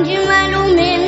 وأجمل من